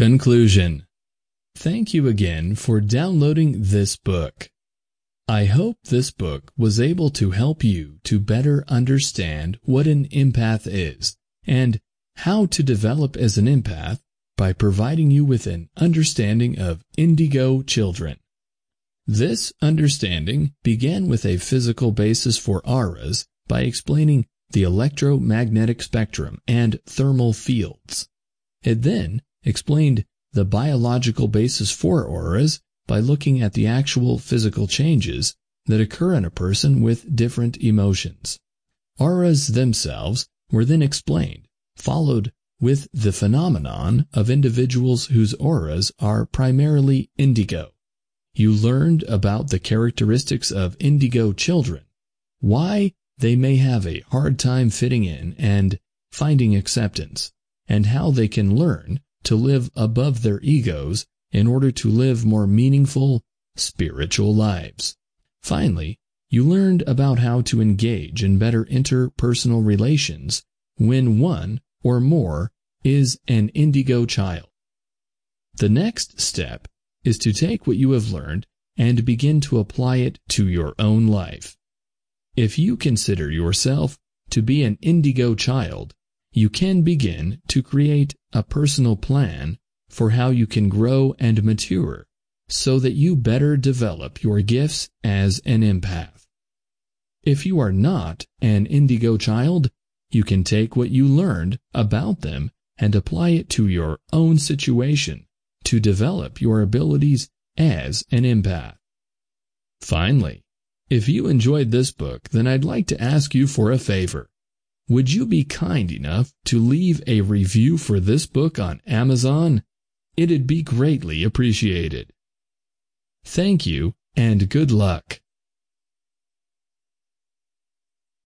Conclusion Thank you again for downloading this book. I hope this book was able to help you to better understand what an empath is and how to develop as an empath by providing you with an understanding of indigo children. This understanding began with a physical basis for auras by explaining the electromagnetic spectrum and thermal fields. It then explained the biological basis for auras by looking at the actual physical changes that occur in a person with different emotions. Auras themselves were then explained, followed with the phenomenon of individuals whose auras are primarily indigo. You learned about the characteristics of indigo children, why they may have a hard time fitting in and finding acceptance, and how they can learn to live above their egos in order to live more meaningful, spiritual lives. Finally, you learned about how to engage in better interpersonal relations when one or more is an indigo child. The next step is to take what you have learned and begin to apply it to your own life. If you consider yourself to be an indigo child, you can begin to create a personal plan for how you can grow and mature so that you better develop your gifts as an empath. If you are not an indigo child, you can take what you learned about them and apply it to your own situation to develop your abilities as an empath. Finally, if you enjoyed this book, then I'd like to ask you for a favor. Would you be kind enough to leave a review for this book on Amazon? It'd be greatly appreciated. Thank you and good luck.